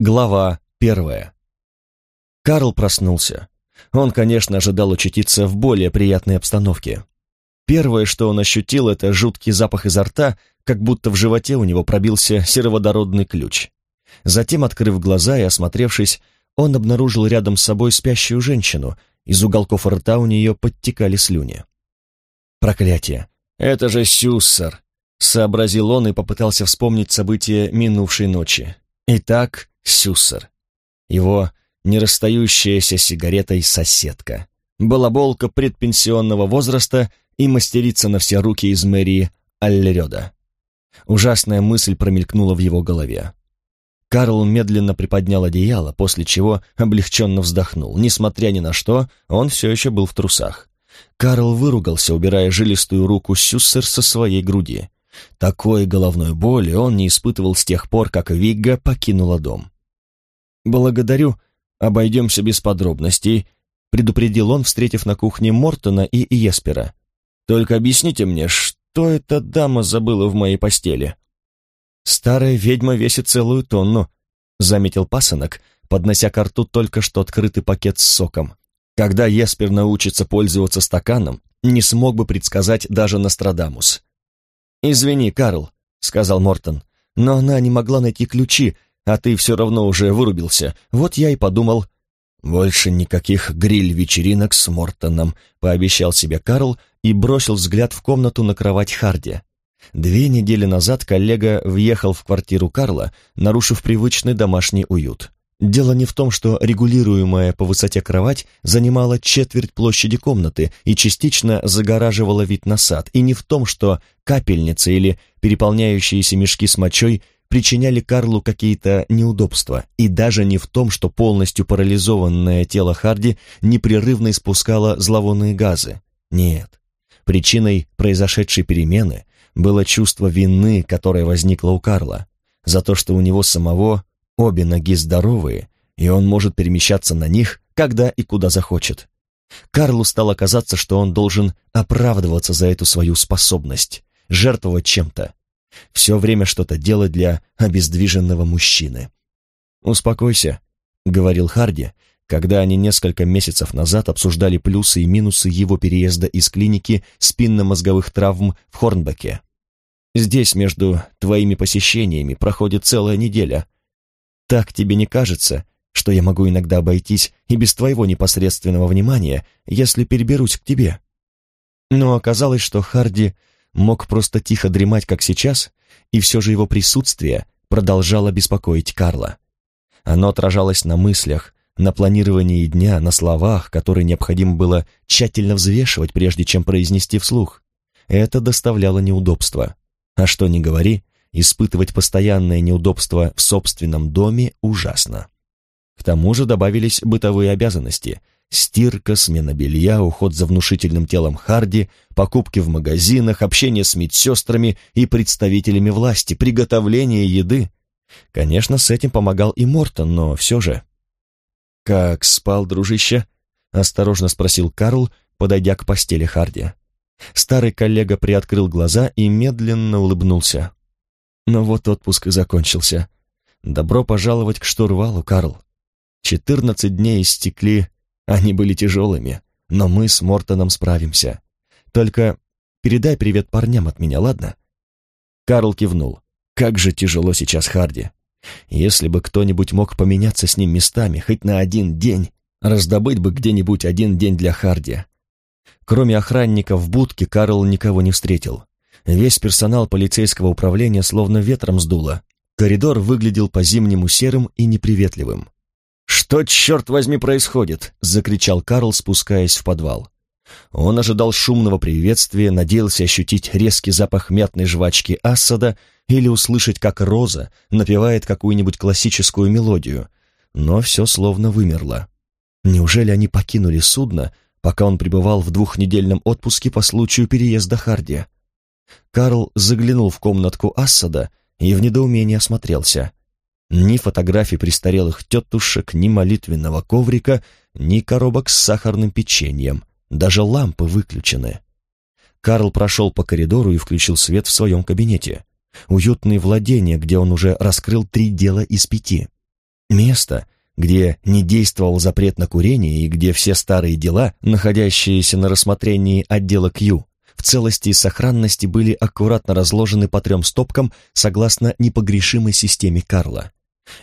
Глава первая. Карл проснулся. Он, конечно, ожидал очутиться в более приятной обстановке. Первое, что он ощутил, это жуткий запах изо рта, как будто в животе у него пробился сероводородный ключ. Затем, открыв глаза и осмотревшись, он обнаружил рядом с собой спящую женщину, из уголков рта у нее подтекали слюни. «Проклятие! Это же Сюссер!» — сообразил он и попытался вспомнить события минувшей ночи. Итак, Сюссер. Его нерасстающаяся сигаретой соседка. Балаболка предпенсионного возраста и мастерица на все руки из мэрии Аллереда. Ужасная мысль промелькнула в его голове. Карл медленно приподнял одеяло, после чего облегченно вздохнул. Несмотря ни на что, он все еще был в трусах. Карл выругался, убирая жилистую руку Сюссер со своей груди. Такой головной боли он не испытывал с тех пор, как Вигга покинула дом. «Благодарю, обойдемся без подробностей», — предупредил он, встретив на кухне Мортона и Еспера. «Только объясните мне, что эта дама забыла в моей постели?» «Старая ведьма весит целую тонну», — заметил пасынок, поднося к рту только что открытый пакет с соком. Когда Еспер научится пользоваться стаканом, не смог бы предсказать даже Нострадамус. «Извини, Карл», — сказал Мортон, — «но она не могла найти ключи, а ты все равно уже вырубился. Вот я и подумал...» «Больше никаких гриль-вечеринок с Мортоном», — пообещал себе Карл и бросил взгляд в комнату на кровать Харди. Две недели назад коллега въехал в квартиру Карла, нарушив привычный домашний уют. Дело не в том, что регулируемая по высоте кровать занимала четверть площади комнаты и частично загораживала вид на сад, и не в том, что капельница или переполняющиеся мешки с мочой причиняли Карлу какие-то неудобства, и даже не в том, что полностью парализованное тело Харди непрерывно испускало зловонные газы. Нет. Причиной произошедшей перемены было чувство вины, которое возникло у Карла, за то, что у него самого Обе ноги здоровые, и он может перемещаться на них, когда и куда захочет. Карлу стало казаться, что он должен оправдываться за эту свою способность, жертвовать чем-то, все время что-то делать для обездвиженного мужчины. «Успокойся», — говорил Харди, когда они несколько месяцев назад обсуждали плюсы и минусы его переезда из клиники спинномозговых травм в Хорнбеке. «Здесь между твоими посещениями проходит целая неделя, так тебе не кажется, что я могу иногда обойтись и без твоего непосредственного внимания, если переберусь к тебе?» Но оказалось, что Харди мог просто тихо дремать, как сейчас, и все же его присутствие продолжало беспокоить Карла. Оно отражалось на мыслях, на планировании дня, на словах, которые необходимо было тщательно взвешивать, прежде чем произнести вслух. Это доставляло неудобства. А что ни говори, испытывать постоянное неудобство в собственном доме ужасно. К тому же добавились бытовые обязанности – стирка, смена белья, уход за внушительным телом Харди, покупки в магазинах, общение с медсестрами и представителями власти, приготовление еды. Конечно, с этим помогал и Мортон, но все же. «Как спал, дружище?» — осторожно спросил Карл, подойдя к постели Харди. Старый коллега приоткрыл глаза и медленно улыбнулся. Но вот отпуск и закончился. Добро пожаловать к штурвалу, Карл. Четырнадцать дней истекли, они были тяжелыми, но мы с Мортоном справимся. Только передай привет парням от меня, ладно?» Карл кивнул. «Как же тяжело сейчас Харди. Если бы кто-нибудь мог поменяться с ним местами, хоть на один день, раздобыть бы где-нибудь один день для Харди». Кроме охранника в будке, Карл никого не встретил. Весь персонал полицейского управления словно ветром сдуло. Коридор выглядел по-зимнему серым и неприветливым. «Что, черт возьми, происходит?» — закричал Карл, спускаясь в подвал. Он ожидал шумного приветствия, надеялся ощутить резкий запах мятной жвачки Ассада или услышать, как Роза напевает какую-нибудь классическую мелодию, но все словно вымерло. Неужели они покинули судно, пока он пребывал в двухнедельном отпуске по случаю переезда Харди? Карл заглянул в комнатку Ассада и в недоумении осмотрелся. Ни фотографий престарелых тетушек, ни молитвенного коврика, ни коробок с сахарным печеньем, даже лампы выключены. Карл прошел по коридору и включил свет в своем кабинете. Уютные владения, где он уже раскрыл три дела из пяти. Место, где не действовал запрет на курение и где все старые дела, находящиеся на рассмотрении отдела Q, в целости и сохранности были аккуратно разложены по трем стопкам согласно непогрешимой системе Карла.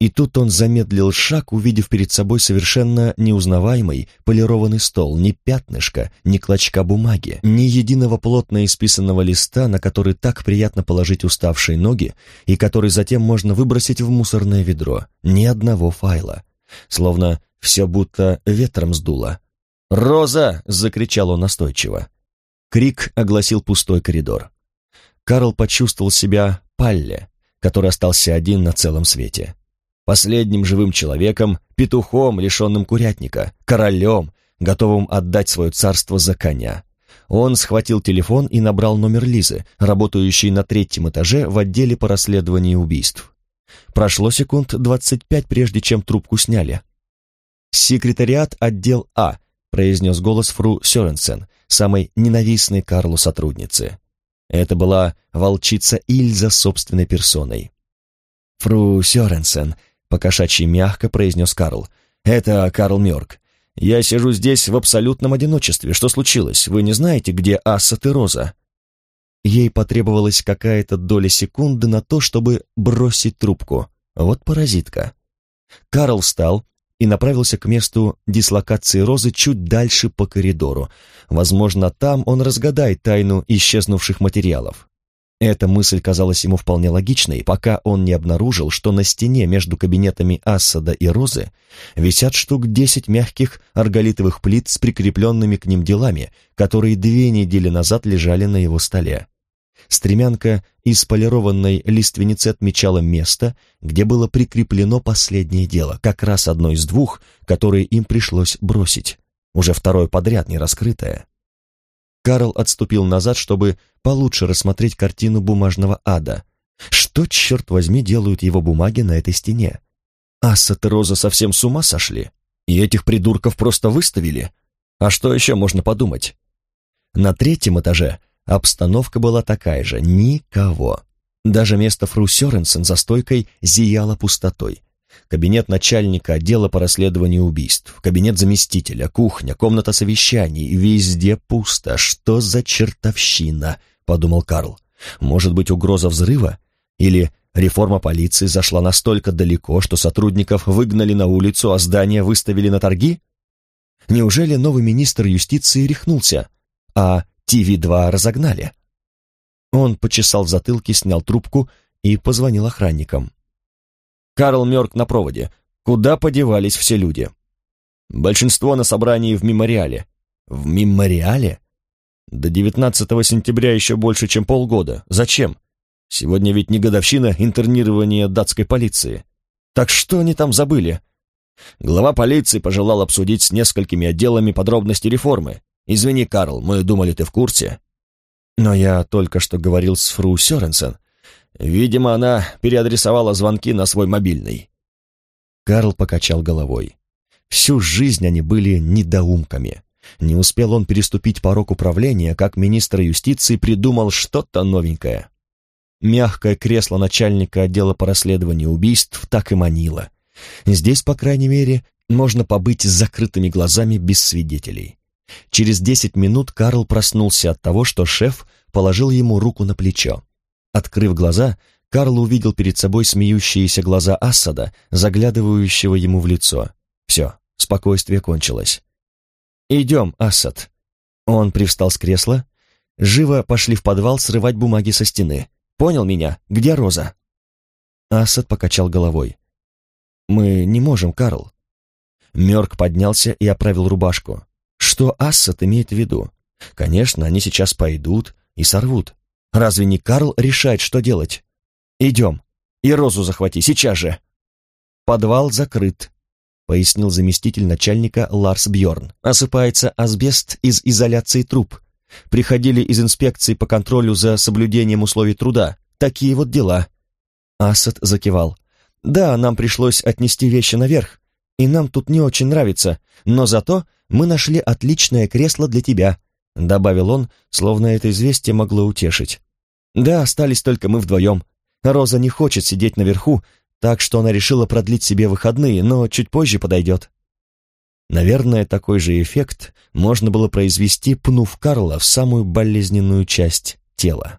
И тут он замедлил шаг, увидев перед собой совершенно неузнаваемый полированный стол, ни пятнышка, ни клочка бумаги, ни единого плотно исписанного листа, на который так приятно положить уставшие ноги и который затем можно выбросить в мусорное ведро, ни одного файла. Словно все будто ветром сдуло. «Роза!» — закричал он настойчиво. Крик огласил пустой коридор. Карл почувствовал себя палле, который остался один на целом свете последним живым человеком, петухом, лишенным курятника, королем, готовым отдать свое царство за коня. Он схватил телефон и набрал номер Лизы, работающей на третьем этаже в отделе по расследованию убийств. Прошло секунд двадцать пять, прежде чем трубку сняли. «Секретариат отдел А», — произнес голос фру Сёренсен, самой ненавистной Карлу сотрудницы. Это была волчица Ильза собственной персоной. «Фру Сёренсен, покошачьи мягко произнес Карл. «Это Карл Мёрк. Я сижу здесь в абсолютном одиночестве. Что случилось? Вы не знаете, где Ассад и Роза?» Ей потребовалась какая-то доля секунды на то, чтобы бросить трубку. Вот паразитка. Карл встал и направился к месту дислокации Розы чуть дальше по коридору. Возможно, там он разгадает тайну исчезнувших материалов. Эта мысль казалась ему вполне логичной, пока он не обнаружил, что на стене между кабинетами Ассада и Розы висят штук десять мягких арголитовых плит с прикрепленными к ним делами, которые две недели назад лежали на его столе. Стремянка из полированной лиственницы отмечала место, где было прикреплено последнее дело, как раз одно из двух, которые им пришлось бросить, уже второе подряд не раскрытое. Карл отступил назад, чтобы получше рассмотреть картину бумажного ада. Что, черт возьми, делают его бумаги на этой стене? Ассет и Роза совсем с ума сошли? И этих придурков просто выставили? А что еще можно подумать? На третьем этаже обстановка была такая же, никого. Даже место Фру Сёренсен за стойкой зияло пустотой кабинет начальника отдела по расследованию убийств, кабинет заместителя, кухня, комната совещаний. Везде пусто. Что за чертовщина? Подумал Карл. Может быть, угроза взрыва? Или реформа полиции зашла настолько далеко, что сотрудников выгнали на улицу, а здание выставили на торги? Неужели новый министр юстиции рехнулся, а ТВ-2 разогнали? Он почесал в затылке, снял трубку и позвонил охранникам. Карл Мёрк на проводе. Куда подевались все люди? Большинство на собрании в мемориале. В мемориале? До 19 сентября еще больше, чем полгода. Зачем? Сегодня ведь не годовщина интернирования датской полиции. Так что они там забыли? Глава полиции пожелал обсудить с несколькими отделами подробности реформы. Извини, Карл, мы думали, ты в курсе. Но я только что говорил с фру Сёренсен. Видимо, она переадресовала звонки на свой мобильный. Карл покачал головой. Всю жизнь они были недоумками. Не успел он переступить порог управления, как министр юстиции придумал что-то новенькое. Мягкое кресло начальника отдела по расследованию убийств так и манило. Здесь, по крайней мере, можно побыть с закрытыми глазами без свидетелей. Через десять минут Карл проснулся от того, что шеф положил ему руку на плечо. Открыв глаза, Карл увидел перед собой смеющиеся глаза Ассада, заглядывающего ему в лицо. Все, спокойствие кончилось. «Идем, Ассад». Он привстал с кресла. Живо пошли в подвал срывать бумаги со стены. «Понял меня? Где Роза?» Ассад покачал головой. «Мы не можем, Карл». Мёрк поднялся и оправил рубашку. Что Ассад имеет в виду? Конечно, они сейчас пойдут и сорвут. Разве не Карл решает, что делать? Идем. И Розу захвати, сейчас же. Подвал закрыт, пояснил заместитель начальника Ларс Бьорн. Осыпается асбест из изоляции труб. Приходили из инспекции по контролю за соблюдением условий труда. Такие вот дела. Асад закивал. Да, нам пришлось отнести вещи наверх, и нам тут не очень нравится, но зато мы нашли отличное кресло для тебя, добавил он, словно это известие могло утешить. Да, остались только мы вдвоем. Роза не хочет сидеть наверху, так что она решила продлить себе выходные, но чуть позже подойдет. Наверное, такой же эффект можно было произвести, пнув Карла в самую болезненную часть тела.